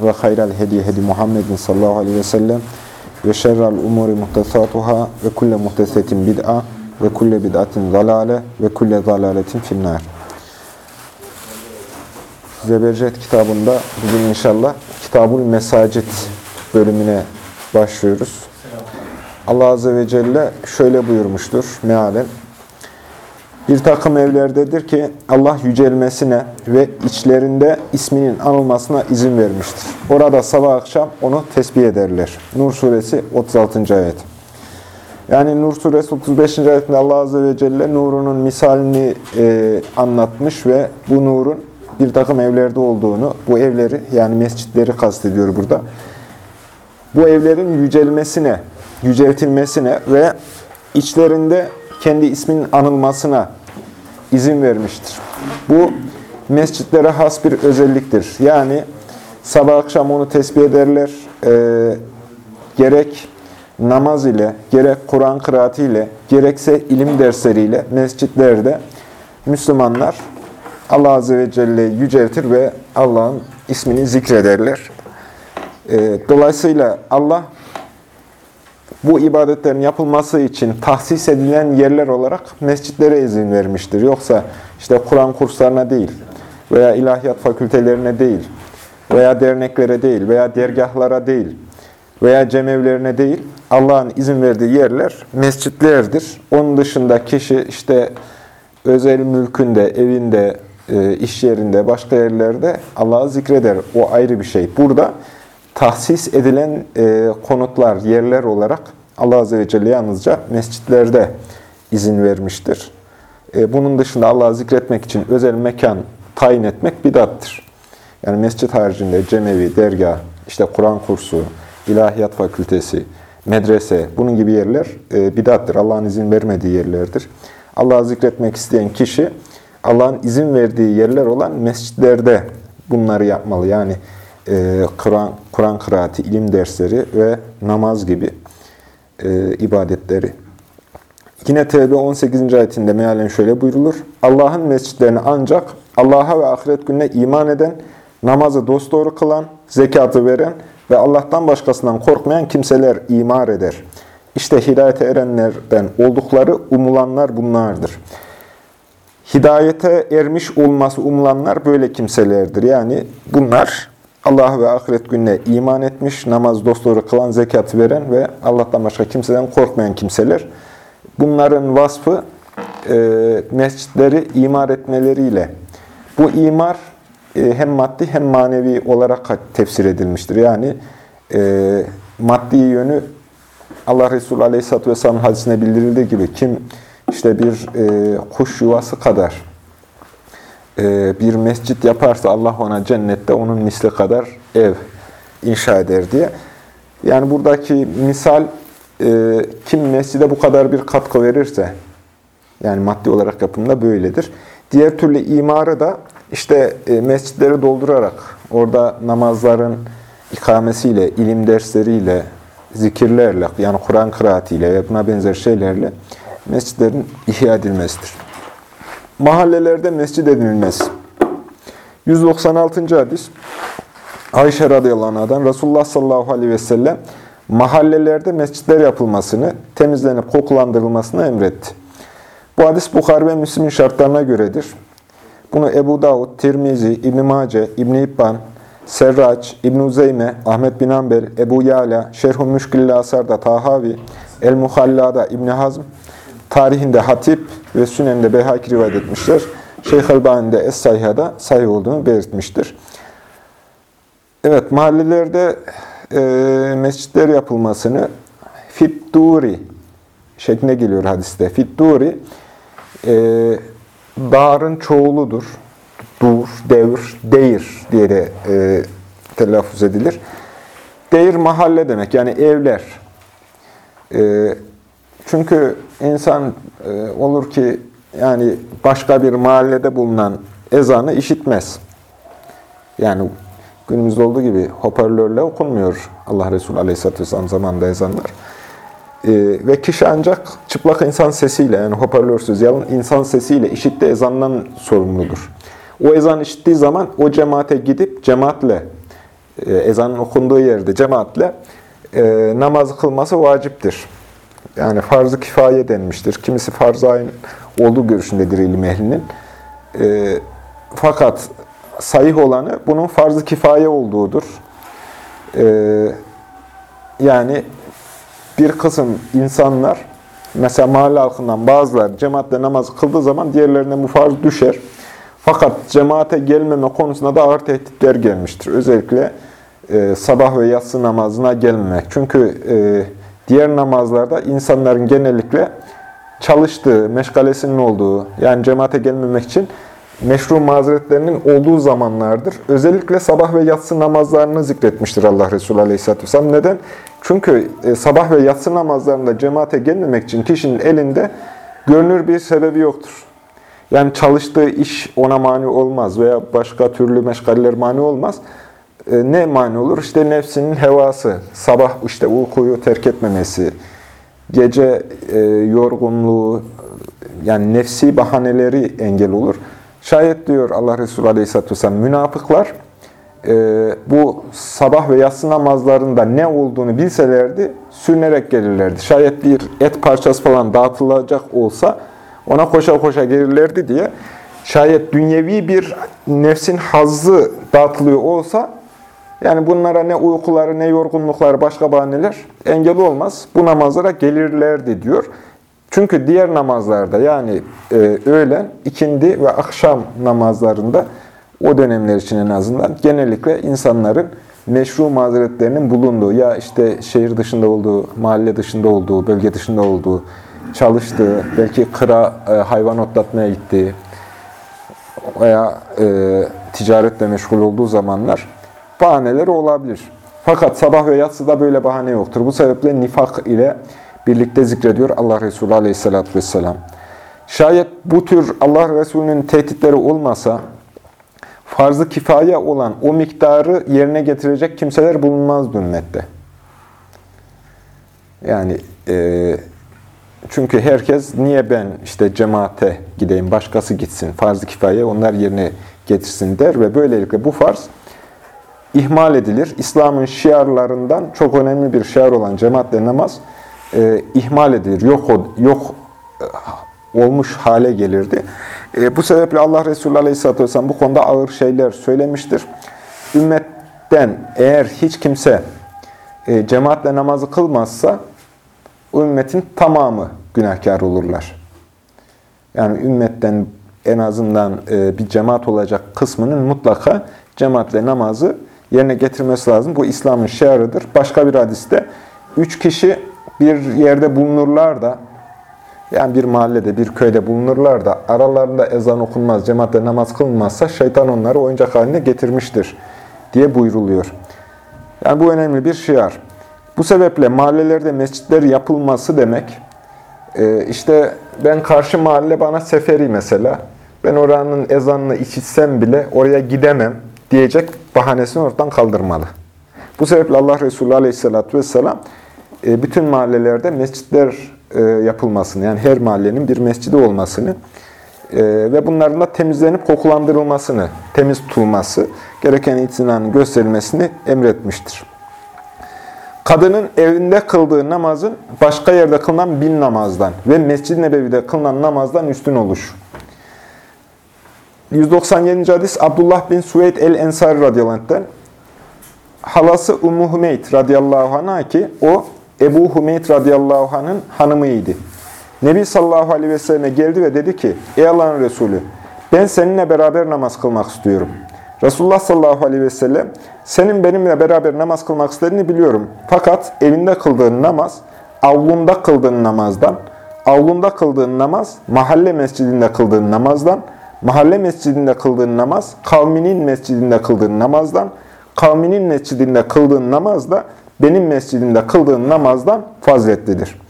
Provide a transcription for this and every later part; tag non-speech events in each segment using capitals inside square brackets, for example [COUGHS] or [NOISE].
ve hayral hediye hedi Muhammedin sallallahu aleyhi ve sellem ve şerrel umuri muhtesatuhâ ve kulle muhtesetin bid'a ve kulle bid'atin zalale ve kulle zalaletin finnâr. Zebercet kitabında bugün inşallah Kitabul Mesacit bölümüne başlıyoruz. Allah Azze ve Celle şöyle buyurmuştur mealen. Bir takım evlerdedir ki Allah yücelmesine ve içlerinde isminin anılmasına izin vermiştir. Orada sabah akşam onu tesbih ederler. Nur suresi 36. ayet. Yani Nur suresi 35. ayetinde Allah Azze ve Celle nurunun misalini e, anlatmış ve bu nurun bir takım evlerde olduğunu, bu evleri yani mescitleri kastediyor burada. Bu evlerin yücelmesine, yüceltilmesine ve içlerinde kendi isminin anılmasına izin vermiştir. Bu mescitlere has bir özelliktir. Yani sabah akşam onu tesbih ederler. E, gerek namaz ile, gerek Kur'an kıraati ile, gerekse ilim dersleriyle mescitlerde Müslümanlar Allah Azze ve Celle'yi yüceltir ve Allah'ın ismini zikrederler. E, dolayısıyla Allah bu ibadetlerin yapılması için tahsis edilen yerler olarak mescitlere izin vermiştir. Yoksa işte Kur'an kurslarına değil veya ilahiyat fakültelerine değil veya derneklere değil veya dergahlara değil veya cemevlerine değil Allah'ın izin verdiği yerler mescitlerdir. Onun dışında kişi işte özel mülkünde, evinde, e, iş yerinde, başka yerlerde Allah'ı zikreder. O ayrı bir şey. Burada tahsis edilen e, konutlar, yerler olarak Allah Azze ve Celle yalnızca mescitlerde izin vermiştir. E, bunun dışında Allah'ı zikretmek için özel mekan tayin etmek bidattır. Yani mescit haricinde cemevi, dergah, işte Kur'an kursu, ilahiyat fakültesi, medrese, bunun gibi yerler e, bidattır. Allah'ın izin vermediği yerlerdir. Allah'ı zikretmek isteyen kişi, Allah'ın izin verdiği yerler olan mescitlerde bunları yapmalı. Yani e, Kur'an Kur'an kıraati, ilim dersleri ve namaz gibi e, ibadetleri. Yine Tevbe 18. ayetinde mealen şöyle buyrulur. Allah'ın mescitlerini ancak Allah'a ve ahiret gününe iman eden, namazı dosdoğru kılan, zekatı veren ve Allah'tan başkasından korkmayan kimseler imar eder. İşte hidayete erenlerden oldukları umulanlar bunlardır. Hidayete ermiş olması umulanlar böyle kimselerdir. Yani bunlar Allah ve ahiret gününe iman etmiş, namaz dostları kılan, zekat veren ve Allah'tan başka kimseden korkmayan kimseler. Bunların vasfı e, mescitleri imar etmeleriyle. Bu imar e, hem maddi hem manevi olarak tefsir edilmiştir. Yani e, maddi yönü Allah Resulü Aleyhisselatü Vesselam'ın hadisine bildirildiği gibi kim işte bir e, kuş yuvası kadar bir mescit yaparsa Allah ona cennette onun misli kadar ev inşa eder diye. Yani buradaki misal e, kim mescide bu kadar bir katkı verirse, yani maddi olarak yapımda böyledir. Diğer türlü imarı da işte e, mescitleri doldurarak, orada namazların ikamesiyle, ilim dersleriyle, zikirlerle, yani Kur'an kıraatiyle ve buna benzer şeylerle mescitlerin ihya edilmesidir. Mahallelerde mescid edilmesi. 196. hadis. Ayşe radıyallahu anh'dan Resulullah sallallahu aleyhi ve sellem mahallelerde mescitler yapılmasını, temizlenip kokulandırılmasını emretti. Bu hadis Bukhari ve Müslim'in şartlarına göredir. Bunu Ebu Davud, Tirmizi, İbn-i Mace, İbn-i İbban, Serraç, İbn-i Uzeyme, Ahmet bin Ambel, Ebu Yala, Şerh-ü Müşkil-i Asar'da Tahavi, El-Muhalla'da İbn Hazm, tarihinde Hatip ve Sünen'de Beyhaki rivayet etmişler. Şeyh Albani'de Es-Sayha'da sahih olduğunu belirtmiştir. Evet, mahallelerde e, mescitler yapılmasını Fitturi şeklinde geliyor hadiste. Fitturi e, dağın çoğuludur. Dur, devr, deyir diye de e, telaffuz edilir. Değir mahalle demek yani evler. Ee, çünkü insan e, olur ki yani başka bir mahallede bulunan ezanı işitmez. Yani günümüzde olduğu gibi hoparlörle okunmuyor Allah Resulü Aleyhisselatü Vesselam zamanında ezanlar. Ee, ve kişi ancak çıplak insan sesiyle yani hoparlörsüz yalın insan sesiyle işittiği ezandan sorumludur. O ezan işittiği zaman o cemaate gidip cemaatle e, ezanın okunduğu yerde cemaatle e, namaz kılması vaciptir. Yani farz-ı kifaye denmiştir. Kimisi farz-ı ayın olduğu görüşündedir ilim ehlinin. E, fakat sayih olanı bunun farz-ı kifaye olduğudur. E, yani bir kısım insanlar, mesela mahalle halkından bazıları cemaatle namaz kıldığı zaman diğerlerine bu farz düşer. Fakat cemaate gelmeme konusunda da ağır tehditler gelmiştir. Özellikle e, sabah ve yatsı namazına gelmemek. Çünkü e, diğer namazlarda insanların genellikle çalıştığı, meşgalesinin olduğu, yani cemaate gelmemek için meşru mazeretlerinin olduğu zamanlardır. Özellikle sabah ve yatsı namazlarını zikretmiştir Allah Resulü Aleyhisselatü Vesselam. Neden? Çünkü e, sabah ve yatsı namazlarında cemaate gelmemek için kişinin elinde görünür bir sebebi yoktur. Yani çalıştığı iş ona mani olmaz veya başka türlü meşgaller mani olmaz. E, ne mani olur? İşte nefsinin hevası, sabah işte uykuyu terk etmemesi, gece e, yorgunluğu, yani nefsi bahaneleri engel olur. Şayet diyor Allah Resulü Aleyhisselatü Vesselam, münafıklar e, bu sabah ve yatsı namazlarında ne olduğunu bilselerdi, sürünerek gelirlerdi. Şayet bir et parçası falan dağıtılacak olsa, ona koşa koşa gelirlerdi diye, şayet dünyevi bir nefsin hazzı dağıtılıyor olsa, yani bunlara ne uykuları ne yorgunlukları başka bahaneler engel olmaz. Bu namazlara gelirlerdi diyor. Çünkü diğer namazlarda yani e, öğlen, ikindi ve akşam namazlarında o dönemler için en azından genellikle insanların meşru mazeretlerinin bulunduğu ya işte şehir dışında olduğu, mahalle dışında olduğu, bölge dışında olduğu, çalıştığı, belki kıra e, hayvan otlatmaya gittiği veya e, ticaretle meşgul olduğu zamanlar bahaneleri olabilir. Fakat sabah ve yatsıda böyle bahane yoktur. Bu sebeple nifak ile birlikte zikrediyor Allah Resulü Aleyhisselatü vesselam. Şayet bu tür Allah Resulü'nün tehditleri olmasa, farz-ı kifaya olan o miktarı yerine getirecek kimseler bulunmazdı ümmette. Yani e, çünkü herkes niye ben işte cemaate gideyim, başkası gitsin, farz-ı kifaya onlar yerine getirsin der ve böylelikle bu farz ihmal edilir. İslam'ın şiarlarından çok önemli bir şiar olan cemaatle namaz e, ihmal edilir, yok, yok e, olmuş hale gelirdi. E, bu sebeple Allah Resulü Aleyhisselatü Vesselam bu konuda ağır şeyler söylemiştir. Ümmetten eğer hiç kimse e, cemaatle namazı kılmazsa, ümmetin tamamı günahkar olurlar. Yani ümmetten en azından e, bir cemaat olacak kısmının mutlaka cemaatle namazı yerine getirmesi lazım. Bu İslam'ın şiarıdır. Başka bir hadiste üç kişi bir yerde bulunurlar da yani bir mahallede, bir köyde bulunurlar da aralarında ezan okunmaz, cemaatle namaz kılınmazsa şeytan onları oyuncak haline getirmiştir diye buyruluyor. Yani bu önemli bir şiar. Bu sebeple mahallelerde mescitler yapılması demek, e, işte ben karşı mahalle bana seferi mesela, ben oranın ezanını işitsem bile oraya gidemem diyecek bahanesini ortadan kaldırmalı. Bu sebeple Allah Resulü Aleyhisselatü Vesselam e, bütün mahallelerde mescitler e, yapılmasını, yani her mahallenin bir mescidi olmasını e, ve bunların da temizlenip kokulandırılmasını, temiz tutulması, gereken itinanın gösterilmesini emretmiştir. Kadının evinde kıldığı namazın başka yerde kılınan bin namazdan ve Mescid-i Nebevi'de kılınan namazdan üstün olur. 197. hadis Abdullah bin Suveyd el-Ensari radıyallahu anh'ten halası Ummu Hümeyt radıyallahu anh'a ki o Ebu Hümeyt radıyallahu anh'ın hanımıydı. Nebi sallallahu aleyhi ve selleme geldi ve dedi ki, Ey Allah'ın Resulü, ben seninle beraber namaz kılmak istiyorum. Resulullah sallallahu aleyhi ve sellem, senin benimle beraber namaz kılmak istediğini biliyorum. Fakat evinde kıldığın namaz, avlunda kıldığın namazdan, avlunda kıldığın namaz, mahalle mescidinde kıldığın namazdan, mahalle mescidinde kıldığın namaz, kavminin mescidinde kıldığın namazdan, kavminin mescidinde kıldığın namaz da benim mescidimde kıldığın namazdan faziletlidir.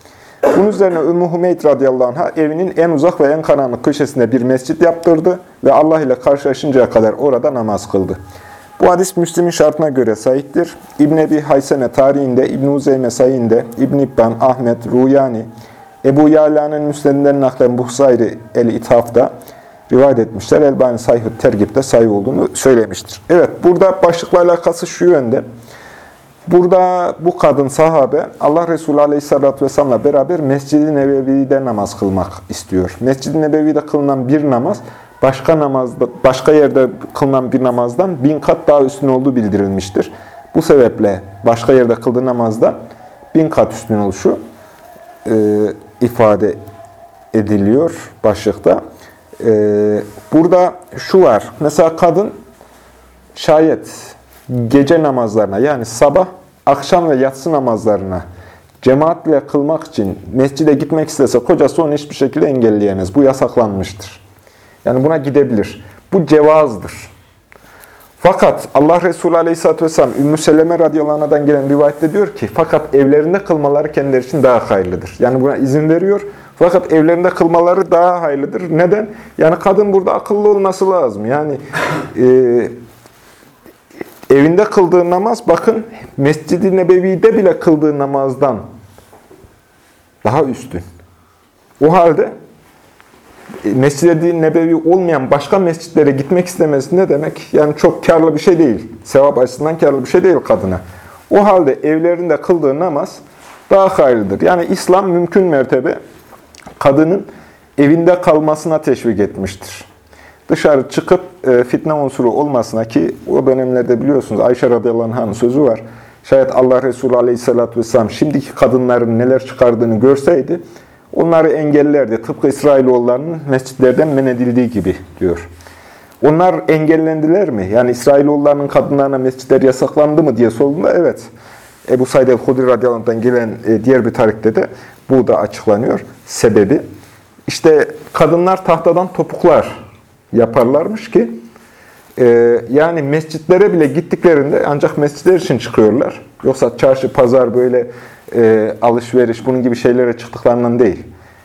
Bunun üzerine Ümmü Hümeyd radıyallahu anh'a evinin en uzak ve en karanlık köşesinde bir mescit yaptırdı ve Allah ile karşılaşıncaya kadar orada namaz kıldı. Bu hadis Müslim'in şartına göre sahiptir. İbn Ebi Hayseme tarihinde, İbn Uzeyme sayinde, İbn İbban, Ahmet, Ruyani, Ebu Yala'nın müsnedinden naklen Buhsayri el-İthaf'da rivayet etmişler. Elbani Sayhü Tergib'de sayı olduğunu söylemiştir. Evet, burada başlıkla alakası şu yönde. Burada bu kadın sahabe Allah Resulü Aleyhisselatü Vesselam'la beraber Mescid-i Nebevi'de namaz kılmak istiyor. Mescid-i Nebevi'de kılınan bir namaz başka namazda, başka yerde kılınan bir namazdan bin kat daha üstün olduğu bildirilmiştir. Bu sebeple başka yerde kıldığı namazda bin kat üstün oluşu e, ifade ediliyor başlıkta. E, burada şu var. Mesela kadın şayet gece namazlarına yani sabah, akşam ve yatsı namazlarına cemaatle kılmak için mescide gitmek istese kocası onu hiçbir şekilde engelleyemez. Bu yasaklanmıştır. Yani buna gidebilir. Bu cevazdır. Fakat Allah Resulü Aleyhisselatü Vesselam Ümmü Seleme radıyallahu anh'dan gelen rivayette diyor ki fakat evlerinde kılmaları kendileri için daha hayırlıdır. Yani buna izin veriyor. Fakat evlerinde kılmaları daha hayırlıdır. Neden? Yani kadın burada akıllı olması lazım. Yani e, evinde kıldığı namaz bakın Mescid-i Nebevi'de bile kıldığı namazdan daha üstün. O halde e, Mescid-i Nebevi olmayan başka mescitlere gitmek istemesi ne demek? Yani çok karlı bir şey değil. Sevap açısından karlı bir şey değil kadına. O halde evlerinde kıldığı namaz daha hayırlıdır. Yani İslam mümkün mertebe kadının evinde kalmasına teşvik etmiştir. Dışarı çıkıp e, fitne unsuru olmasına ki o dönemlerde biliyorsunuz Ayşe radıyallahu anh'ın sözü var. Şayet Allah Resulü aleyhissalatü vesselam şimdiki kadınların neler çıkardığını görseydi onları engellerdi. Tıpkı İsrailoğullarının mescitlerden men edildiği gibi diyor. Onlar engellendiler mi? Yani İsrailoğullarının kadınlarına mescitler yasaklandı mı diye sorduğunda evet. Ebu Said el-Hudri radıyallahu gelen e, diğer bir tarihte de bu da açıklanıyor. Sebebi işte kadınlar tahtadan topuklar yaparlarmış ki e, yani mescitlere bile gittiklerinde ancak mescitler için çıkıyorlar. Yoksa çarşı, pazar böyle e, alışveriş bunun gibi şeylere çıktıklarından değil.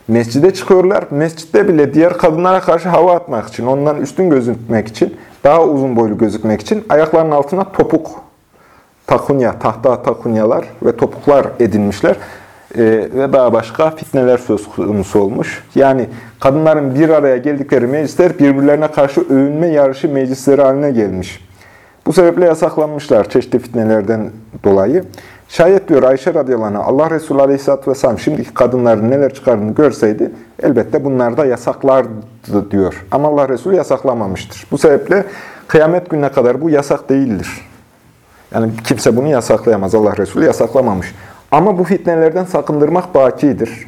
Mescide çıkıyorlar. Mescitte bile diğer kadınlara karşı hava atmak için, ondan üstün gözükmek için, daha uzun boylu gözükmek için ayaklarının altına topuk, takunya, tahta takunyalar ve topuklar edinmişler. Ee, ve daha başka fitneler söz konusu olmuş. Yani kadınların bir araya geldikleri meclisler birbirlerine karşı övünme yarışı meclisleri haline gelmiş. Bu sebeple yasaklanmışlar çeşitli fitnelerden dolayı. Şayet diyor Ayşe radıyallahu anh, Allah Resulü aleyhisselatü vesselam şimdiki kadınların neler çıkardığını görseydi elbette bunlar da yasaklardı diyor. Ama Allah Resulü yasaklamamıştır. Bu sebeple kıyamet gününe kadar bu yasak değildir. Yani kimse bunu yasaklayamaz. Allah Resulü yasaklamamış. Ama bu fitnelerden sakındırmak bakidir.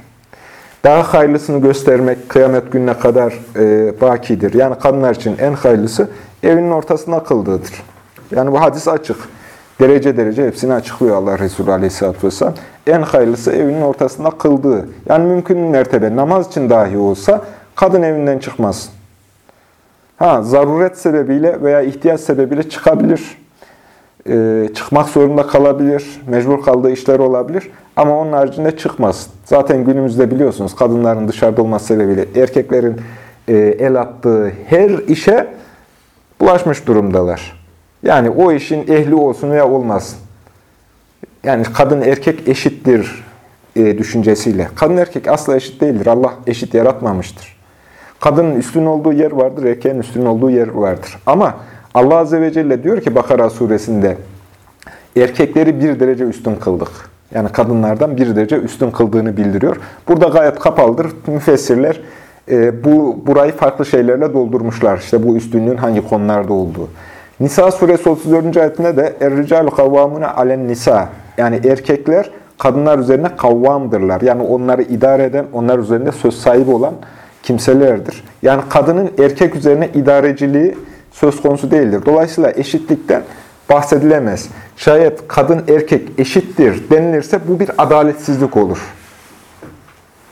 Daha hayırlısını göstermek kıyamet gününe kadar e, bakidir. Yani kadınlar için en hayırlısı evinin ortasına kıldığıdır. Yani bu hadis açık. Derece derece hepsini açıklıyor Allah Resulü Aleyhisselatü Vesselam. En hayırlısı evinin ortasında kıldığı. Yani mümkün mertebe namaz için dahi olsa kadın evinden çıkmaz. Ha, zaruret sebebiyle veya ihtiyaç sebebiyle çıkabilir. Ee, çıkmak zorunda kalabilir. Mecbur kaldığı işler olabilir. Ama onun haricinde çıkmaz. Zaten günümüzde biliyorsunuz kadınların dışarıda olması sebebiyle erkeklerin e, el attığı her işe bulaşmış durumdalar. Yani o işin ehli olsun veya olmasın. Yani kadın erkek eşittir e, düşüncesiyle. Kadın erkek asla eşit değildir. Allah eşit yaratmamıştır. Kadının üstün olduğu yer vardır, erkeğin üstün olduğu yer vardır. Ama Allah Azze ve Celle diyor ki Bakara suresinde erkekleri bir derece üstün kıldık. Yani kadınlardan bir derece üstün kıldığını bildiriyor. Burada gayet kapalıdır. Müfessirler e, bu burayı farklı şeylerle doldurmuşlar. İşte bu üstünlüğün hangi konularda olduğu. Nisa suresi 34. ayetinde de Er-ricalu kavvamune alen nisa. Yani erkekler kadınlar üzerine kavvamdırlar. Yani onları idare eden, onlar üzerinde söz sahibi olan kimselerdir. Yani kadının erkek üzerine idareciliği söz konusu değildir. Dolayısıyla eşitlikten bahsedilemez. Şayet kadın erkek eşittir denilirse bu bir adaletsizlik olur.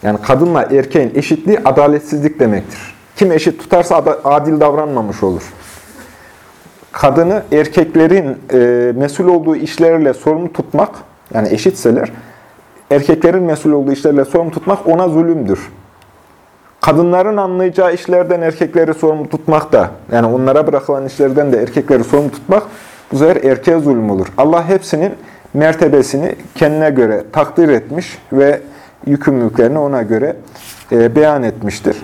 Yani kadınla erkeğin eşitliği adaletsizlik demektir. Kim eşit tutarsa adil davranmamış olur kadını erkeklerin e, mesul olduğu işlerle sorumlu tutmak yani eşitseler, erkeklerin mesul olduğu işlerle sorumlu tutmak ona zulümdür. Kadınların anlayacağı işlerden erkekleri sorumlu tutmak da, yani onlara bırakılan işlerden de erkekleri sorumlu tutmak, bu sefer erkeğe zulüm olur. Allah hepsinin mertebesini kendine göre takdir etmiş ve yükümlülüklerini ona göre e, beyan etmiştir.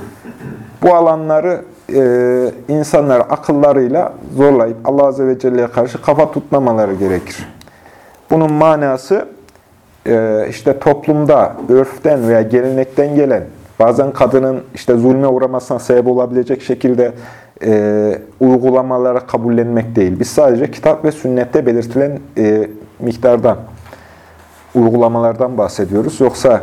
Bu alanları e, insanlar akıllarıyla zorlayıp Allah Azze ve Celle'ye karşı kafa tutmamaları gerekir. Bunun manası e, işte toplumda örften veya gelenekten gelen bazen kadının işte zulme uğramasına sebep olabilecek şekilde e, uygulamalara kabullenmek değil. Biz sadece kitap ve sünnette belirtilen e, miktardan, uygulamalardan bahsediyoruz. Yoksa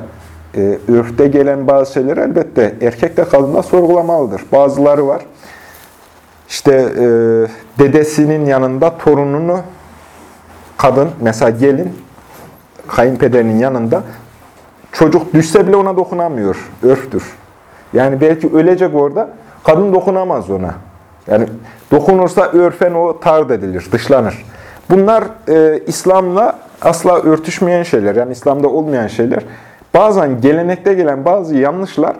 e, örfte gelen bazı şeyler elbette erkek de kadın da sorgulamalıdır. Bazıları var. İşte e, dedesinin yanında torununu kadın, mesela gelin, kayınpederinin yanında çocuk düşse bile ona dokunamıyor. Örftür. Yani belki ölecek orada, kadın dokunamaz ona. Yani dokunursa örfen o tard edilir, dışlanır. Bunlar e, İslam'la asla örtüşmeyen şeyler, yani İslam'da olmayan şeyler. Bazen gelenekte gelen bazı yanlışlar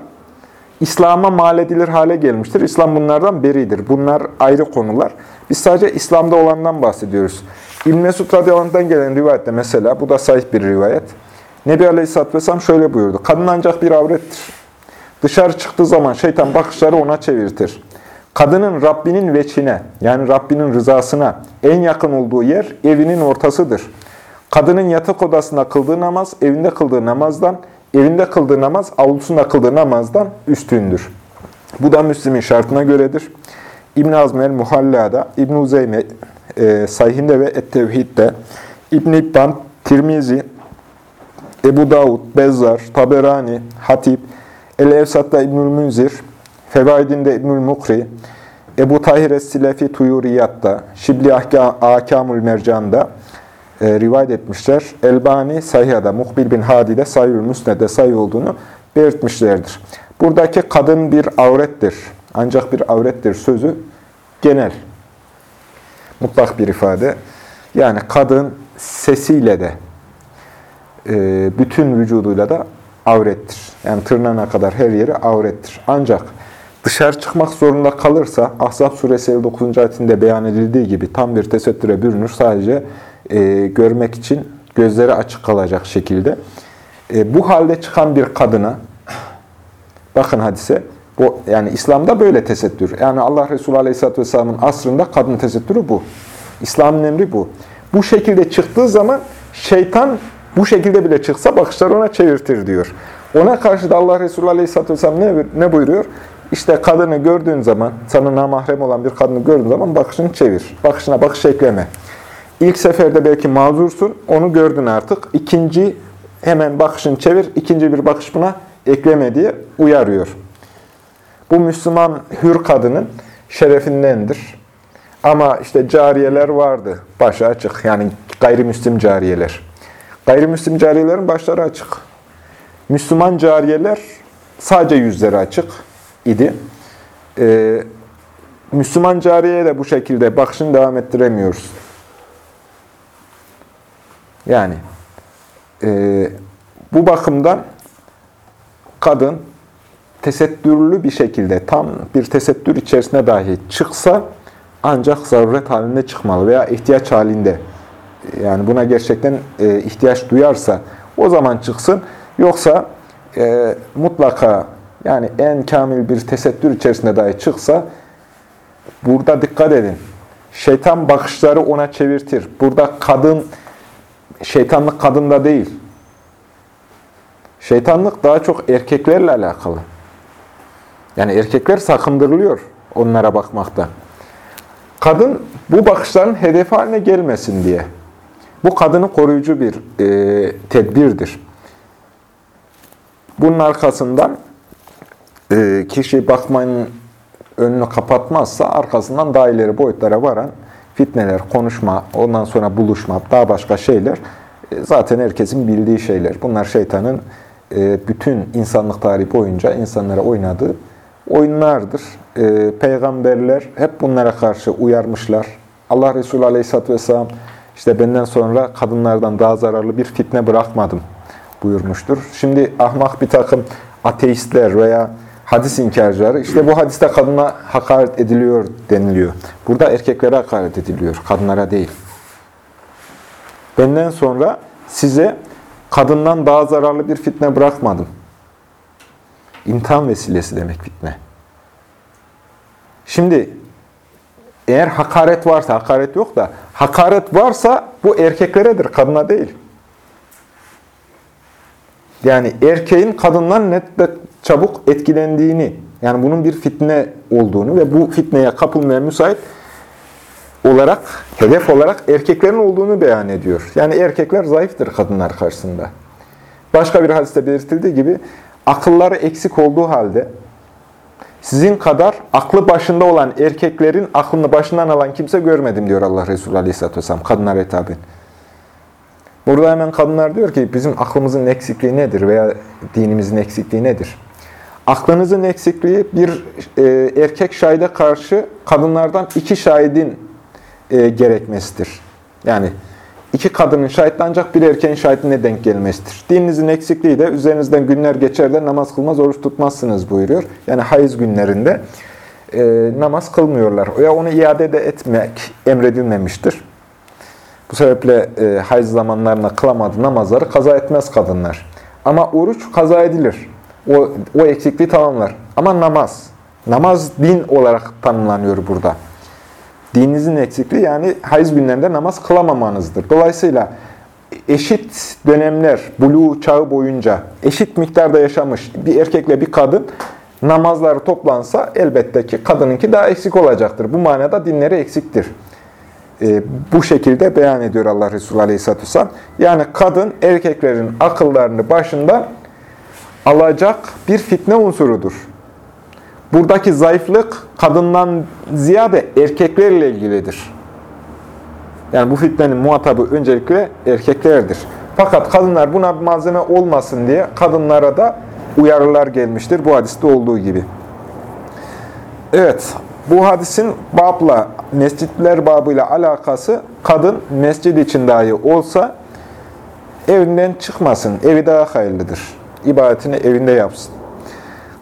İslam'a mal edilir hale gelmiştir. İslam bunlardan beridir. Bunlar ayrı konular. Biz sadece İslam'da olandan bahsediyoruz. İbn Mesud radıyallahu gelen rivayette mesela, bu da sahih bir rivayet. Nebi Aleyhisselatü Vesselam şöyle buyurdu. Kadın ancak bir avrettir. Dışarı çıktığı zaman şeytan bakışları ona çevirtir. Kadının Rabbinin veçine, yani Rabbinin rızasına en yakın olduğu yer evinin ortasıdır. Kadının yatak odasında kıldığı namaz, evinde kıldığı namazdan, evinde kıldığı namaz, avlusunda kıldığı namazdan üstündür. Bu da Müslim'in şartına göredir. İbn-i Azmer Muhalla'da, İbn-i Uzeyme e, Sayhinde ve Et-Tevhid'de, İbn-i İbban, Tirmizi, Ebu Davud, Bezzar, Taberani, Hatip, El-Evsat'ta İbnül Münzir, Fevaidinde İbnül Mukri, Ebu Tahir Es-Silefi Tuyuriyat'ta, Şibli Akamul Mercan'da, e, rivayet etmişler. Elbani Sahiha'da, Muhbil bin Hadi'de Sayyül Müsned'de sayı olduğunu belirtmişlerdir. Buradaki kadın bir avrettir. Ancak bir avrettir sözü genel. Mutlak bir ifade. Yani kadın sesiyle de, e, bütün vücuduyla da avrettir. Yani tırnağına kadar her yeri avrettir. Ancak dışarı çıkmak zorunda kalırsa, Ahzab suresi 59. ayetinde beyan edildiği gibi tam bir tesettüre bürünür. Sadece e, görmek için gözleri açık kalacak şekilde. E, bu halde çıkan bir kadına, bakın hadise, bu, yani İslam'da böyle tesettür. Yani Allah Resulü Aleyhisselatü Vesselam'ın asrında kadın tesettürü bu. İslam'ın emri bu. Bu şekilde çıktığı zaman şeytan bu şekilde bile çıksa bakışları ona çevirtir diyor. Ona karşı da Allah Resulü Aleyhisselatü Vesselam ne, ne buyuruyor? İşte kadını gördüğün zaman, sana namahrem olan bir kadını gördüğün zaman bakışını çevir. Bakışına bakış ekleme. İlk seferde belki mazursun, onu gördün artık. İkinci hemen bakışını çevir, ikinci bir bakış buna ekleme diye uyarıyor. Bu Müslüman hür kadının şerefindendir. Ama işte cariyeler vardı, başı açık. Yani gayrimüslim cariyeler. Gayrimüslim cariyelerin başları açık. Müslüman cariyeler sadece yüzleri açık idi. Ee, Müslüman cariyeye de bu şekilde bakışını devam ettiremiyoruz. Yani e, bu bakımdan kadın tesettürlü bir şekilde tam bir tesettür içerisine dahi çıksa ancak zaruret halinde çıkmalı veya ihtiyaç halinde yani buna gerçekten e, ihtiyaç duyarsa o zaman çıksın. Yoksa e, mutlaka yani en kamil bir tesettür içerisinde dahi çıksa burada dikkat edin. Şeytan bakışları ona çevirtir. Burada kadın şeytanlık kadında değil. Şeytanlık daha çok erkeklerle alakalı. Yani erkekler sakındırılıyor onlara bakmakta. Kadın bu bakışların hedef haline gelmesin diye. Bu kadını koruyucu bir e, tedbirdir. Bunun arkasından e, kişi bakmanın önünü kapatmazsa arkasından daha ileri boyutlara varan fitneler, konuşma, ondan sonra buluşma, daha başka şeyler e, zaten herkesin bildiği şeyler. Bunlar şeytanın e, bütün insanlık tarihi boyunca insanlara oynadığı oyunlardır. E, peygamberler hep bunlara karşı uyarmışlar. Allah Resulü Aleyhisselatü Vesselam İşte benden sonra kadınlardan daha zararlı bir fitne bırakmadım buyurmuştur. Şimdi ahmak bir takım ateistler veya hadis inkarcıları, işte bu hadiste kadına hakaret ediliyor deniliyor. Burada erkeklere hakaret ediliyor, kadınlara değil. Benden sonra size kadından daha zararlı bir fitne bırakmadım. İmtihan vesilesi demek fitne. Şimdi eğer hakaret varsa, hakaret yok da, hakaret varsa bu erkekleredir, kadına değil. Yani erkeğin kadından net ve çabuk etkilendiğini, yani bunun bir fitne olduğunu ve bu fitneye kapılmaya müsait olarak, hedef olarak erkeklerin olduğunu beyan ediyor. Yani erkekler zayıftır kadınlar karşısında. Başka bir hadiste belirtildiği gibi, akılları eksik olduğu halde, sizin kadar aklı başında olan erkeklerin aklını başından alan kimse görmedim diyor Allah Resulü Aleyhisselatü Vesselam kadınlar hitaben. Burada hemen kadınlar diyor ki bizim aklımızın eksikliği nedir veya dinimizin eksikliği nedir? Aklınızın eksikliği bir e, erkek şahide karşı kadınlardan iki şahidin e, gerekmesidir. Yani iki kadının şahitli ancak bir erkeğin şahitine denk gelmesidir. Dininizin eksikliği de üzerinizden günler geçer de namaz kılmaz, oruç tutmazsınız buyuruyor. Yani hayız günlerinde e, namaz kılmıyorlar. Ya onu iade de etmek emredilmemiştir. Bu sebeple e, hayız zamanlarında kılamadığı namazları kaza etmez kadınlar. Ama oruç kaza edilir. O, o eksikliği tamamlar. Ama namaz, namaz din olarak tanımlanıyor burada. Dininizin eksikliği yani hayız günlerinde namaz kılamamanızdır. Dolayısıyla eşit dönemler, buluğ çağı boyunca eşit miktarda yaşamış bir erkekle bir kadın namazları toplansa elbette ki kadınınki daha eksik olacaktır. Bu manada dinleri eksiktir. E, bu şekilde beyan ediyor Allah Resulü Aleyhisselatü Vesselam. Yani kadın erkeklerin akıllarını başında alacak bir fitne unsurudur. Buradaki zayıflık kadından ziyade erkeklerle ilgilidir. Yani bu fitnenin muhatabı öncelikle erkeklerdir. Fakat kadınlar buna bir malzeme olmasın diye kadınlara da uyarılar gelmiştir bu hadiste olduğu gibi. Evet, bu hadisin babla, mescitler babıyla alakası kadın mescid için dahi olsa evinden çıkmasın, evi daha hayırlıdır. İbadetini evinde yapsın.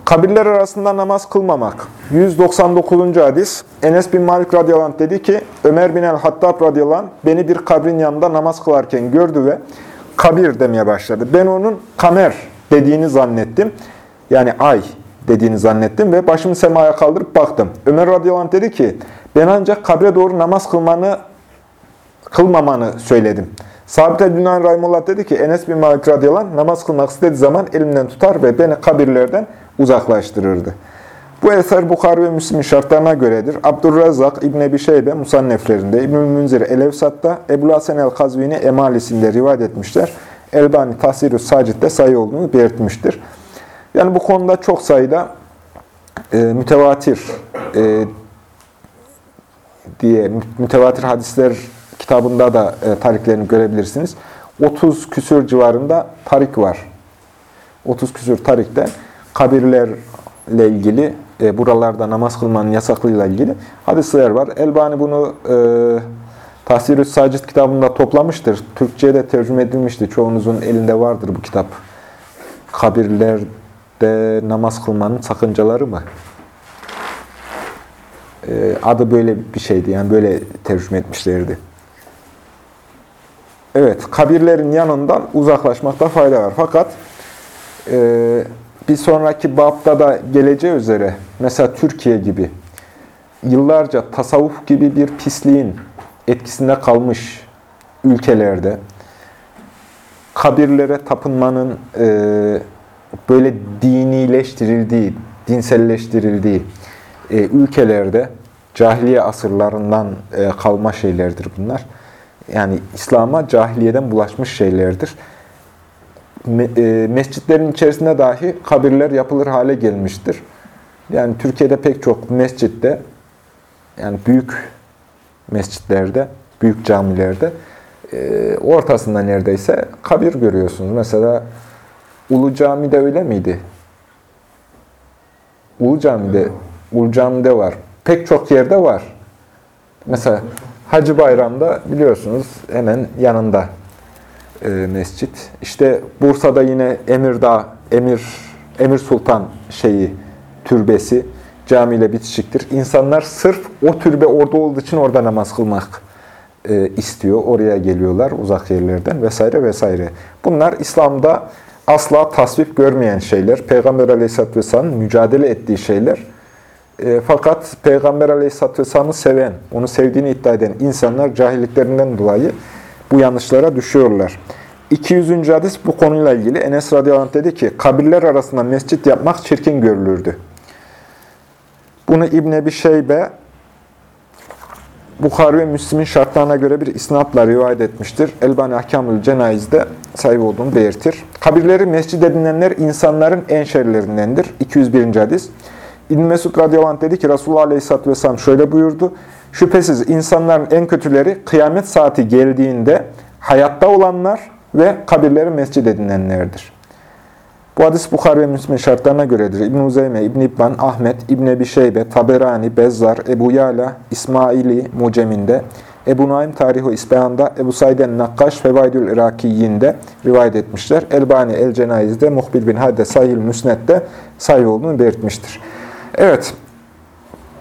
Kabirler arasında namaz kılmamak. 199. hadis. Enes bin Malik radıyallahu anh dedi ki, Ömer bin el-Hattab radıyallahu anh beni bir kabrin yanında namaz kılarken gördü ve kabir demeye başladı. Ben onun kamer dediğini zannettim. Yani ay dediğini zannettim ve başımı semaya kaldırıp baktım. Ömer radıyallahu anh dedi ki, ben ancak kabre doğru namaz kılmanı, kılmamanı söyledim. Sabit el-Dünan Rahimullah dedi ki, Enes bin Malik radıyallahu anh namaz kılmak istediği zaman elimden tutar ve beni kabirlerden uzaklaştırırdı. Bu eser Bukhari ve Müslim'in şartlarına göredir. Abdurrazzak İbn Ebi Şeybe Musanneflerinde, İbnül Münzir El-Evsat'ta, Ebu Hasan el-Kazvini Emalisinde rivayet etmişler. Elbani Tahsir-ü Sacit'te sayı olduğunu belirtmiştir. Yani bu konuda çok sayıda e, mütevatir e, diye mütevatir hadisler kitabında da e, tariklerini görebilirsiniz. 30 küsür civarında tarik var. 30 küsür tarikte kabirlerle ilgili, e, buralarda namaz kılmanın yasaklığıyla ilgili hadisler var. Elbani bunu e, Tahsir-ü Sacit kitabında toplamıştır. Türkçe'ye de tercüme edilmişti. Çoğunuzun elinde vardır bu kitap. Kabirlerde namaz kılmanın sakıncaları mı? E, adı böyle bir şeydi. Yani böyle tercüme etmişlerdi. Evet, kabirlerin yanından uzaklaşmakta fayda var. Fakat e, bir sonraki babda da geleceği üzere, mesela Türkiye gibi, yıllarca tasavvuf gibi bir pisliğin etkisinde kalmış ülkelerde, kabirlere tapınmanın e, böyle dinileştirildiği, dinselleştirildiği e, ülkelerde, cahiliye asırlarından e, kalma şeylerdir bunlar. Yani İslam'a cahiliyeden bulaşmış şeylerdir mescitlerin içerisinde dahi kabirler yapılır hale gelmiştir. Yani Türkiye'de pek çok mescitte, yani büyük mescitlerde, büyük camilerde e, ortasında neredeyse kabir görüyorsunuz. Mesela Ulu Cami'de öyle miydi? Ulu Cami'de, Ulu Cami'de var. Pek çok yerde var. Mesela Hacı Bayram'da biliyorsunuz hemen yanında e, mescit. İşte Bursa'da yine Emirdağ, Emir Emir Sultan şeyi türbesi camiyle bitişiktir. İnsanlar sırf o türbe orada olduğu için orada namaz kılmak e, istiyor. Oraya geliyorlar uzak yerlerden vesaire vesaire. Bunlar İslam'da asla tasvip görmeyen şeyler. Peygamber Aleyhisselatü Vesselam'ın mücadele ettiği şeyler. E, fakat Peygamber Aleyhisselatü Vesselam'ı seven, onu sevdiğini iddia eden insanlar cahilliklerinden dolayı bu yanlışlara düşüyorlar. 200. hadis bu konuyla ilgili. Enes radıyallahu anh dedi ki, kabirler arasında mescit yapmak çirkin görülürdü. Bunu İbn Ebi Şeybe, Bukhari ve Müslim'in şartlarına göre bir isnatla rivayet etmiştir. Elbani Ahkamül Cenayiz'de sahip olduğunu belirtir. Kabirleri mescid edinenler insanların en şerlerindendir. 201. hadis. İbn Mesud radıyallahu anh dedi ki Resulullah aleyhisselatü vesselam şöyle buyurdu. Şüphesiz insanların en kötüleri kıyamet saati geldiğinde hayatta olanlar ve kabirleri mescid edinenlerdir. Bu hadis Bukhari ve Müslim şartlarına göredir. İbn-i Uzeyme, İbn-i İbban, Ahmet, İbn-i Ebi Şeybe, Taberani, Bezzar, Ebu Yala, İsmaili Mucem'inde, Ebu Naim Tarihu İsbehan'da, Ebu Said'en Nakkaş, Fevaidül Irakiyyin'de rivayet etmişler. Elbani El Cenayiz'de, Muhbil bin Hade Sahil Müsnet'te sahih olduğunu belirtmiştir. Evet,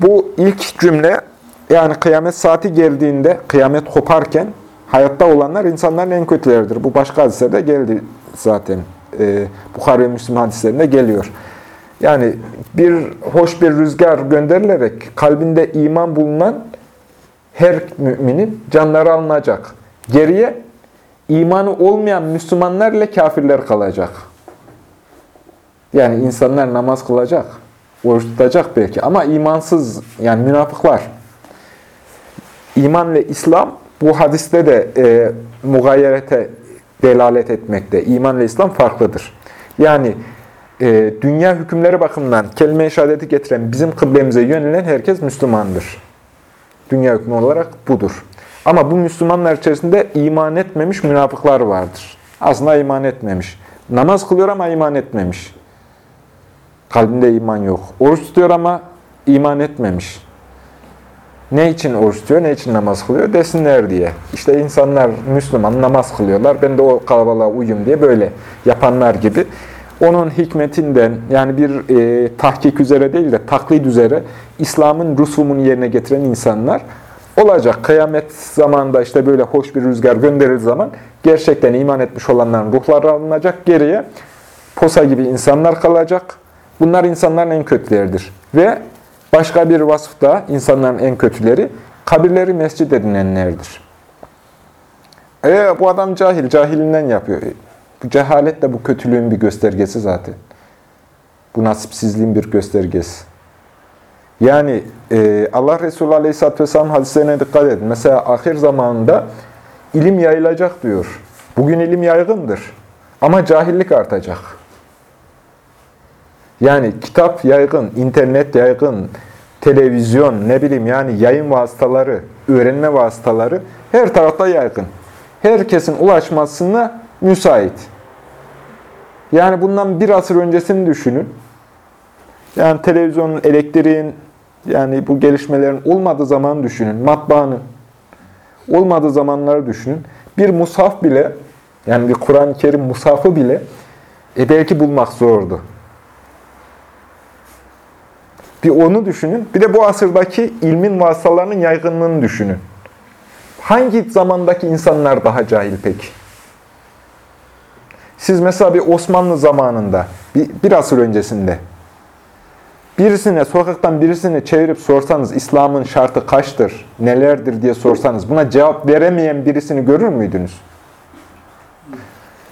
bu ilk cümle yani kıyamet saati geldiğinde, kıyamet koparken hayatta olanlar insanların en kötüleridir. Bu başka hadislerde geldi zaten. Ee, Bukhari ve Müslim hadislerinde geliyor. Yani bir hoş bir rüzgar gönderilerek kalbinde iman bulunan her müminin canları alınacak. Geriye imanı olmayan Müslümanlar ile kafirler kalacak. Yani insanlar namaz kılacak, oruç tutacak belki ama imansız yani münafıklar. İman ve İslam bu hadiste de e, mugayerete delalet etmekte. İman ve İslam farklıdır. Yani e, dünya hükümleri bakımından kelime-i şehadeti getiren bizim kıblemize yönelen herkes Müslümandır. Dünya hükmü olarak budur. Ama bu Müslümanlar içerisinde iman etmemiş münafıklar vardır. Aslında iman etmemiş. Namaz kılıyor ama iman etmemiş. Kalbinde iman yok. Oruç tutuyor ama iman etmemiş. Ne için oruç tutuyor, ne için namaz kılıyor desinler diye. İşte insanlar Müslüman namaz kılıyorlar, ben de o kalabalığa uyum diye böyle yapanlar gibi. Onun hikmetinden yani bir e, tahkik üzere değil de taklit üzere İslam'ın rusumunu yerine getiren insanlar olacak. Kıyamet zamanında işte böyle hoş bir rüzgar gönderildiği zaman gerçekten iman etmiş olanların ruhları alınacak. Geriye posa gibi insanlar kalacak. Bunlar insanların en kötüleridir. Ve başka bir vasıf da insanların en kötüleri kabirleri mescid edinenlerdir. E, bu adam cahil, cahilinden yapıyor. Bu cehalet de bu kötülüğün bir göstergesi zaten. Bu nasipsizliğin bir göstergesi. Yani e, Allah Resulü Aleyhisselatü Vesselam hadislerine dikkat edin. Mesela ahir zamanında ilim yayılacak diyor. Bugün ilim yaygındır. Ama cahillik artacak. Yani kitap yaygın, internet yaygın, televizyon, ne bileyim yani yayın vasıtaları, öğrenme vasıtaları her tarafta yaygın. Herkesin ulaşmasına müsait. Yani bundan bir asır öncesini düşünün. Yani televizyonun, elektriğin, yani bu gelişmelerin olmadığı zaman düşünün. Matbaanın olmadığı zamanları düşünün. Bir musaf bile, yani bir Kur'an-ı Kerim musafı bile e belki bulmak zordu. Bir onu düşünün. Bir de bu asırdaki ilmin vasıtalarının yaygınlığını düşünün. Hangi zamandaki insanlar daha cahil peki? Siz mesela bir Osmanlı zamanında, bir, bir asır öncesinde birisine, sokaktan birisini çevirip sorsanız İslam'ın şartı kaçtır, nelerdir diye sorsanız buna cevap veremeyen birisini görür müydünüz?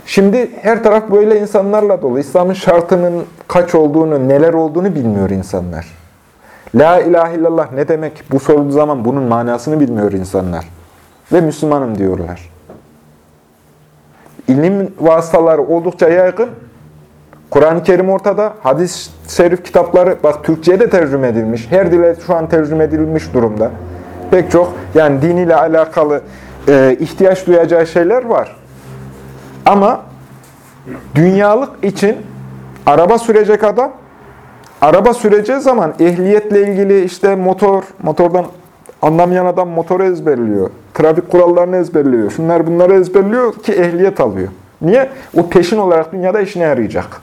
Şimdi her taraf böyle insanlarla dolu. İslam'ın şartının kaç olduğunu, neler olduğunu bilmiyor insanlar. La ilahe illallah ne demek? Bu sorulduğu zaman bunun manasını bilmiyor insanlar. Ve Müslümanım diyorlar. İlim vasıtaları oldukça yaygın. Kur'an-ı Kerim ortada. Hadis şerif kitapları bak Türkçe'ye de tercüme edilmiş. Her dile şu an tercüme edilmiş durumda. Pek çok yani diniyle alakalı e, ihtiyaç duyacağı şeyler var. Ama dünyalık için araba sürecek adam, araba süreceği zaman ehliyetle ilgili işte motor, motordan Anlamayan adam motoru ezberliyor. Trafik kurallarını ezberliyor. Şunlar bunları ezberliyor ki ehliyet alıyor. Niye? O peşin olarak dünyada işine yarayacak.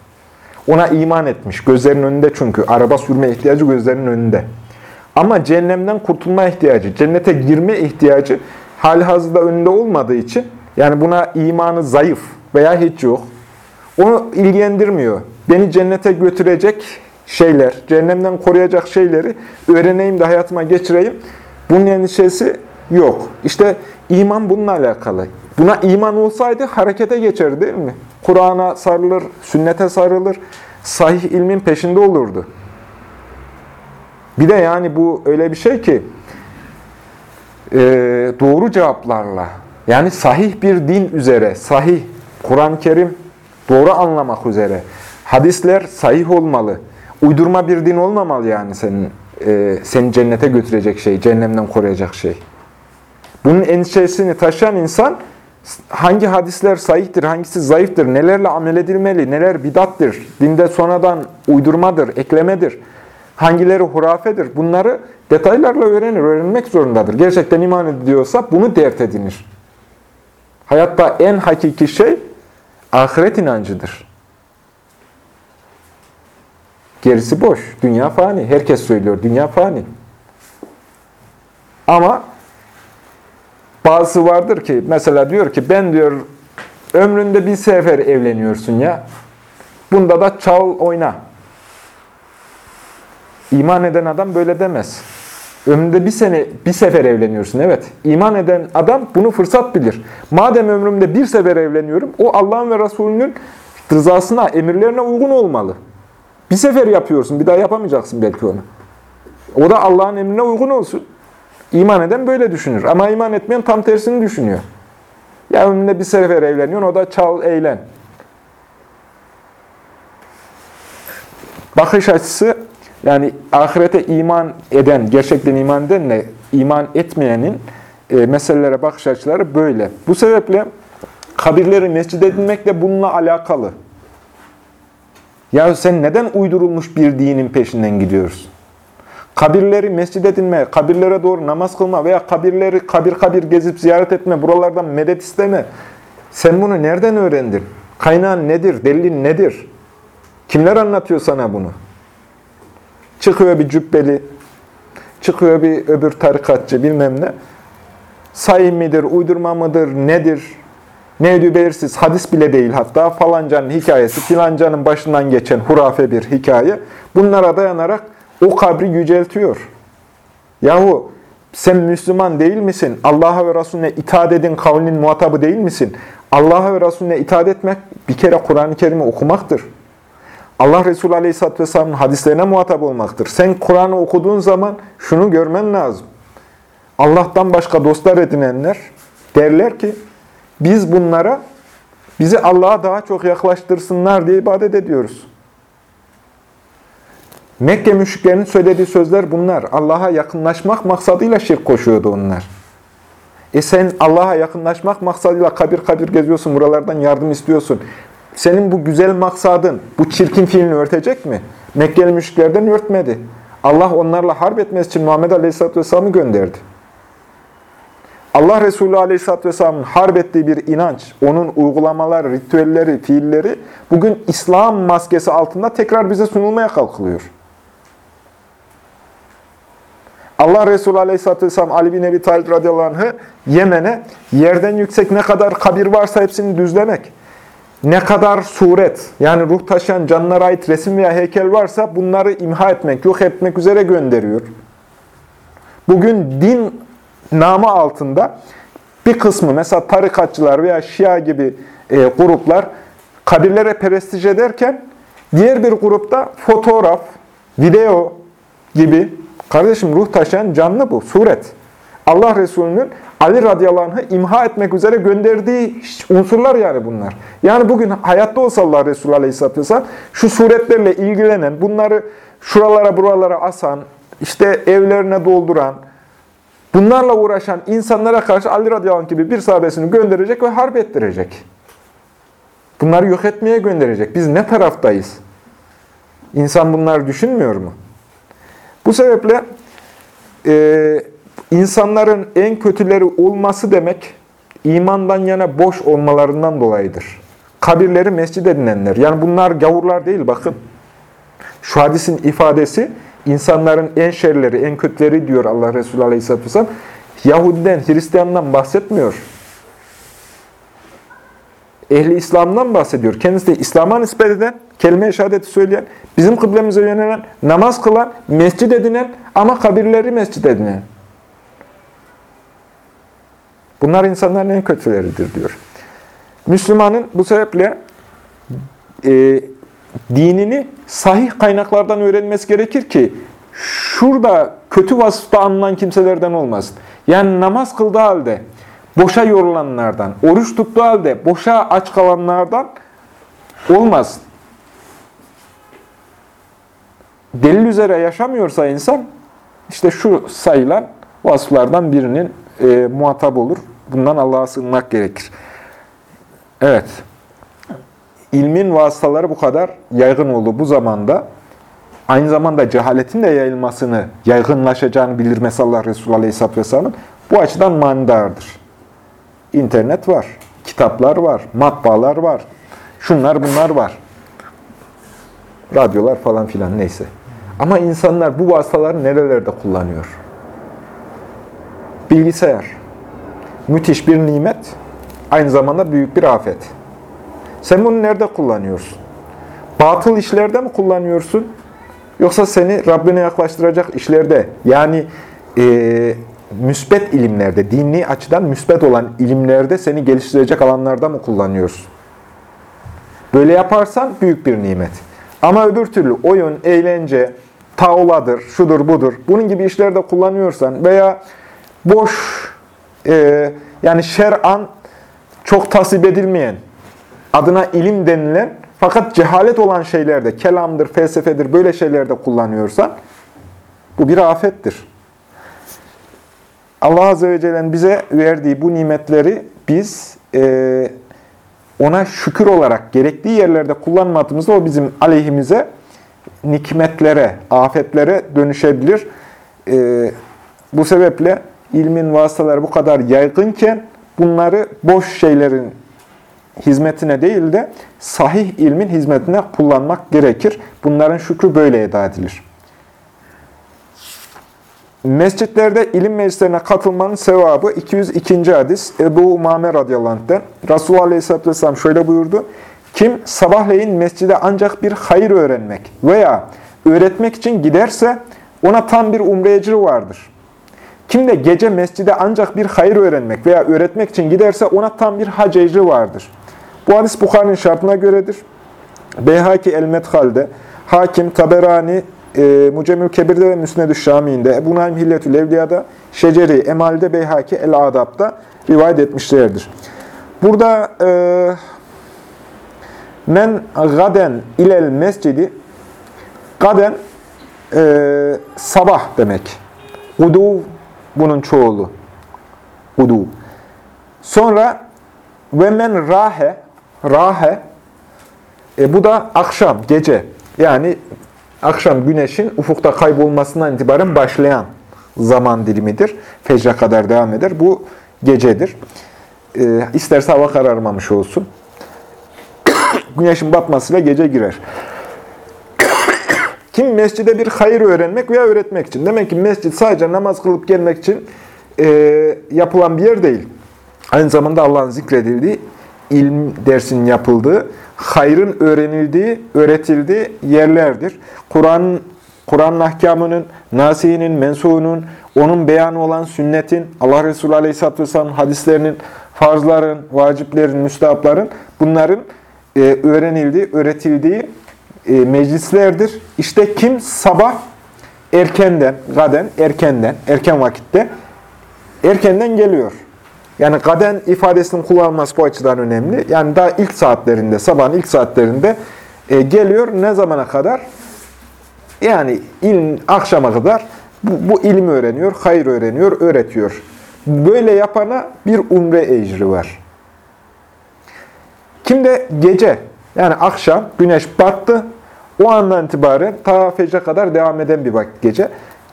Ona iman etmiş. Gözlerinin önünde çünkü. Araba sürme ihtiyacı gözlerinin önünde. Ama cehennemden kurtulma ihtiyacı, cennete girme ihtiyacı hali hazırda önünde olmadığı için yani buna imanı zayıf veya hiç yok. Onu ilgilendirmiyor. Beni cennete götürecek şeyler, cehennemden koruyacak şeyleri öğreneyim de hayatıma geçireyim. Bunun endişesi yok. İşte iman bununla alakalı. Buna iman olsaydı harekete geçer değil mi? Kur'an'a sarılır, sünnete sarılır, sahih ilmin peşinde olurdu. Bir de yani bu öyle bir şey ki e, doğru cevaplarla yani sahih bir din üzere, sahih Kur'an-ı Kerim doğru anlamak üzere hadisler sahih olmalı. Uydurma bir din olmamalı yani senin e, seni cennete götürecek şey, cehennemden koruyacak şey. Bunun endişesini taşıyan insan hangi hadisler sahihtir, hangisi zayıftır, nelerle amel edilmeli, neler bidattır, dinde sonradan uydurmadır, eklemedir, hangileri hurafedir bunları detaylarla öğrenir, öğrenmek zorundadır. Gerçekten iman ediyorsa bunu dert edinir. Hayatta en hakiki şey ahiret inancıdır. Gerisi boş. Dünya fani. Herkes söylüyor. Dünya fani. Ama bazısı vardır ki mesela diyor ki ben diyor ömründe bir sefer evleniyorsun ya. Bunda da çal oyna. İman eden adam böyle demez. Ömrümde bir sene, bir sefer evleniyorsun. Evet. İman eden adam bunu fırsat bilir. Madem ömrümde bir sefer evleniyorum, o Allah'ın ve Resulünün rızasına, emirlerine uygun olmalı. Bir sefer yapıyorsun, bir daha yapamayacaksın belki onu. O da Allah'ın emrine uygun olsun. İman eden böyle düşünür. Ama iman etmeyen tam tersini düşünüyor. Ya ömründe bir sefer evleniyorsun, o da çal, eğlen. Bakış açısı, yani ahirete iman eden, gerçekten iman edenle iman etmeyenin e, meselelere bakış açıları böyle. Bu sebeple kabirleri mescid edinmekle bununla alakalı. Ya sen neden uydurulmuş bir dinin peşinden gidiyorsun? Kabirleri mescid edinme, kabirlere doğru namaz kılma veya kabirleri kabir kabir gezip ziyaret etme, buralardan medet isteme. Sen bunu nereden öğrendin? Kaynağın nedir? Delilin nedir? Kimler anlatıyor sana bunu? Çıkıyor bir cübbeli, çıkıyor bir öbür tarikatçı bilmem ne. Sayın midir, uydurma mıdır, nedir? Ne ediyor belirsiz, hadis bile değil hatta falancanın hikayesi, filancanın başından geçen hurafe bir hikaye. Bunlara dayanarak o kabri yüceltiyor. Yahu sen Müslüman değil misin? Allah'a ve Resulüne itaat edin kavlinin muhatabı değil misin? Allah'a ve Resulüne itaat etmek bir kere Kur'an-ı Kerim'i okumaktır. Allah Resulü Aleyhisselatü Vesselam'ın hadislerine muhatap olmaktır. Sen Kur'an'ı okuduğun zaman şunu görmen lazım. Allah'tan başka dostlar edinenler derler ki biz bunlara bizi Allah'a daha çok yaklaştırsınlar diye ibadet ediyoruz. Mekke müşriklerinin söylediği sözler bunlar. Allah'a yakınlaşmak maksadıyla şirk koşuyordu onlar. E sen Allah'a yakınlaşmak maksadıyla kabir kabir geziyorsun, buralardan yardım istiyorsun. Senin bu güzel maksadın, bu çirkin fiilini örtecek mi? Mekkeli müşriklerden örtmedi. Allah onlarla harp etmesi için Muhammed Aleyhisselatü Vesselam'ı gönderdi. Allah Resulü Aleyhisselatü Vesselam'ın harp ettiği bir inanç, onun uygulamaları, ritüelleri, fiilleri bugün İslam maskesi altında tekrar bize sunulmaya kalkılıyor. Allah Resulü Aleyhisselatü Vesselam Ali bin Ebi Talib radıyallahu anh'ı Yemen'e yerden yüksek ne kadar kabir varsa hepsini düzlemek, ne kadar suret yani ruh taşıyan canlara ait resim veya heykel varsa bunları imha etmek, yok etmek üzere gönderiyor. Bugün din namı altında bir kısmı mesela tarikatçılar veya şia gibi e, gruplar kabirlere prestij ederken diğer bir grupta fotoğraf, video gibi kardeşim ruh taşıyan canlı bu, suret. Allah Resulü'nün Ali radıyallahu imha etmek üzere gönderdiği unsurlar yani bunlar. Yani bugün hayatta olsa Allah Resulü aleyhisselatü vesselam şu suretlerle ilgilenen, bunları şuralara buralara asan, işte evlerine dolduran, Bunlarla uğraşan insanlara karşı Ali radıyallahu anh gibi bir sahabesini gönderecek ve harp ettirecek. Bunları yok etmeye gönderecek. Biz ne taraftayız? İnsan bunları düşünmüyor mu? Bu sebeple e, insanların en kötüleri olması demek, imandan yana boş olmalarından dolayıdır. Kabirleri mescid edinenler. Yani bunlar gavurlar değil bakın. Şu hadisin ifadesi, insanların en şerleri, en kötüleri diyor Allah Resulü Aleyhisselatü Vesselam. Yahudiden, Hristiyandan bahsetmiyor. Ehli İslam'dan bahsediyor. Kendisi de İslam'a nispet eden, kelime-i şehadeti söyleyen, bizim kıblemize yönelen, namaz kılan, mescid edinen ama kabirleri mescid edinen. Bunlar insanların en kötüleridir diyor. Müslümanın bu sebeple e, dinini sahih kaynaklardan öğrenmesi gerekir ki şurada kötü vasıfta anılan kimselerden olmasın. Yani namaz kıldığı halde boşa yorulanlardan, oruç tuttuğu halde boşa aç kalanlardan olmasın. Delil üzere yaşamıyorsa insan işte şu sayılan vasıflardan birinin e, muhatap olur. Bundan Allah'a sığınmak gerekir. Evet. İlmin vasıtaları bu kadar yaygın oldu bu zamanda. Aynı zamanda cehaletin de yayılmasını, yaygınlaşacağını bildirmesi Allah Resulü Aleyhisselatü Vesselam'ın bu açıdan manidardır. İnternet var, kitaplar var, matbaalar var, şunlar bunlar var. Radyolar falan filan neyse. Ama insanlar bu vasıtaları nerelerde kullanıyor? Bilgisayar. Müthiş bir nimet, aynı zamanda büyük bir afet. Sen bunu nerede kullanıyorsun? Batıl işlerde mi kullanıyorsun? Yoksa seni Rabbine yaklaştıracak işlerde, yani e, müsbet ilimlerde, dini açıdan müsbet olan ilimlerde seni geliştirecek alanlarda mı kullanıyorsun? Böyle yaparsan büyük bir nimet. Ama öbür türlü oyun, eğlence, tavladır, şudur budur, bunun gibi işlerde kullanıyorsan veya boş, e, yani şer'an çok tasvip edilmeyen, adına ilim denilen fakat cehalet olan şeylerde, kelamdır, felsefedir, böyle şeylerde kullanıyorsan bu bir afettir. Allah Azze ve Celle'nin bize verdiği bu nimetleri biz e, ona şükür olarak gerektiği yerlerde kullanmadığımızda o bizim aleyhimize nikmetlere, afetlere dönüşebilir. E, bu sebeple ilmin vasıtaları bu kadar yaygınken bunları boş şeylerin hizmetine değil de sahih ilmin hizmetine kullanmak gerekir. Bunların şükrü böyle eda edilir. Mescitlerde ilim meclislerine katılmanın sevabı 202. hadis Ebu Umame radıyallahu anh'den. Resulullah aleyhisselatü vesselam şöyle buyurdu. Kim sabahleyin mescide ancak bir hayır öğrenmek veya öğretmek için giderse ona tam bir umre vardır. Kim de gece mescide ancak bir hayır öğrenmek veya öğretmek için giderse ona tam bir hac ecri vardır. Bu hadis Bukhari'nin şartına göredir. Beyhaki el-Medhal'de, Hakim, Taberani, e, Mucemül Kebir'de ve Müsned-ü Şami'inde, Ebu Naim Hilletül Evliya'da, Şeceri, Emal'de, Beyhaki, El-Adab'da rivayet etmişlerdir. Burada e, men gaden ilel mescidi gaden e, sabah demek. Udu bunun çoğulu. Udu. Sonra ve men rahe rahe e, bu da akşam, gece. Yani akşam güneşin ufukta kaybolmasından itibaren başlayan zaman dilimidir. Fecre kadar devam eder. Bu gecedir. E, isterse hava kararmamış olsun. [COUGHS] güneşin batmasıyla gece girer. Kim mescide bir hayır öğrenmek veya öğretmek için. Demek ki mescid sadece namaz kılıp gelmek için e, yapılan bir yer değil. Aynı zamanda Allah'ın zikredildiği, ilm dersinin yapıldığı, hayrın öğrenildiği, öğretildiği yerlerdir. Kur'an Kur'an'ın ahkamının, nasihinin, mensuğunun, onun beyanı olan sünnetin, Allah Resulü Aleyhisselatü Vesselam'ın hadislerinin, farzların, vaciplerin, müstahapların bunların e, öğrenildiği, öğretildiği e, meclislerdir. İşte kim sabah erkenden, gaden, erkenden, erken vakitte erkenden geliyor. Yani kaden ifadesinin kullanılması bu açıdan önemli. Yani daha ilk saatlerinde, sabahın ilk saatlerinde e, geliyor. Ne zamana kadar? Yani ilm, akşama kadar bu, bu ilmi öğreniyor, hayır öğreniyor, öğretiyor. Böyle yapana bir umre ecri var. Kim de gece, yani akşam, güneş battı, o andan itibaren ta fecre kadar devam eden bir vakit gece.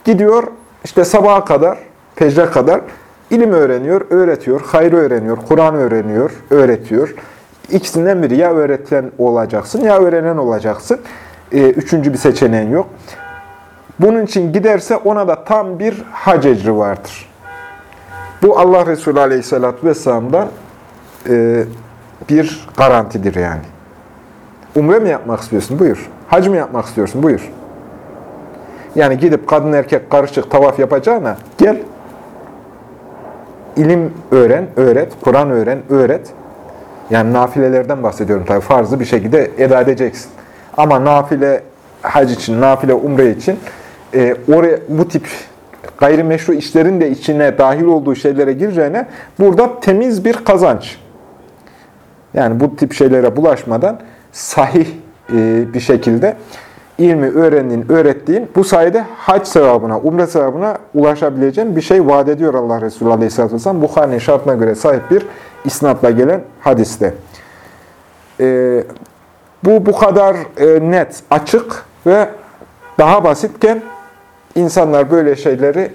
Gidiyor, işte sabaha kadar fecre kadar ilim öğreniyor, öğretiyor, hayrı öğreniyor, Kur'an öğreniyor, öğretiyor. İkisinden biri ya öğreten olacaksın ya öğrenen olacaksın. Ee, üçüncü bir seçeneğin yok. Bunun için giderse ona da tam bir hac ecri vardır. Bu Allah Resulü Aleyhisselatü Vesselam'dan e, bir garantidir yani. Umre mi yapmak istiyorsun? Buyur. Hac mı yapmak istiyorsun? Buyur. Yani gidip kadın erkek karışık tavaf yapacağına gel. İlim öğren, öğret. Kur'an öğren, öğret. Yani nafilelerden bahsediyorum tabii. Farzı bir şekilde eda edeceksin. Ama nafile hac için, nafile umre için e, oraya bu tip gayrimeşru işlerin de içine dahil olduğu şeylere gireceğine burada temiz bir kazanç. Yani bu tip şeylere bulaşmadan sahih e, bir şekilde ilmi öğrendiğin, öğrettiğin bu sayede hac sevabına, umre sevabına ulaşabileceğin bir şey vaat ediyor Allah Resulü Aleyhisselatü Vesselam. Bukhari'nin şartına göre sahip bir isnatla gelen hadiste. E, bu bu kadar e, net, açık ve daha basitken insanlar böyle şeyleri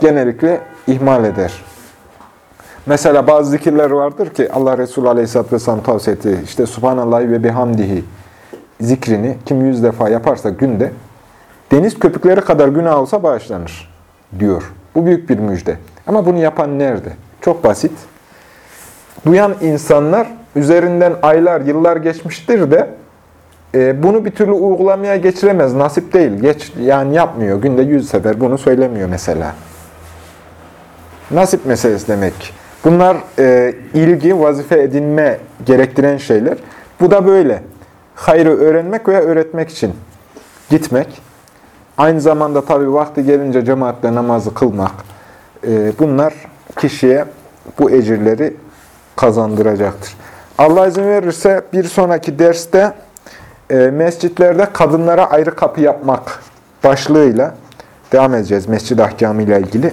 genellikle ihmal eder. Mesela bazı zikirler vardır ki Allah Resulü Aleyhisselatü Vesselam tavsiye etti. İşte Subhanallah ve bihamdihi zikrini kim yüz defa yaparsa günde deniz köpükleri kadar günah olsa bağışlanır diyor. Bu büyük bir müjde. Ama bunu yapan nerede? Çok basit. Duyan insanlar üzerinden aylar, yıllar geçmiştir de e, bunu bir türlü uygulamaya geçiremez. Nasip değil. Geç, yani yapmıyor. Günde yüz sefer bunu söylemiyor mesela. Nasip meselesi demek. Bunlar e, ilgi, vazife edinme gerektiren şeyler. Bu da böyle. Hayrı öğrenmek veya öğretmek için gitmek. Aynı zamanda tabii vakti gelince cemaatle namazı kılmak. E, bunlar kişiye bu ecirleri kazandıracaktır. Allah izin verirse bir sonraki derste e, mescitlerde kadınlara ayrı kapı yapmak başlığıyla devam edeceğiz mescid ahkamı ile ilgili.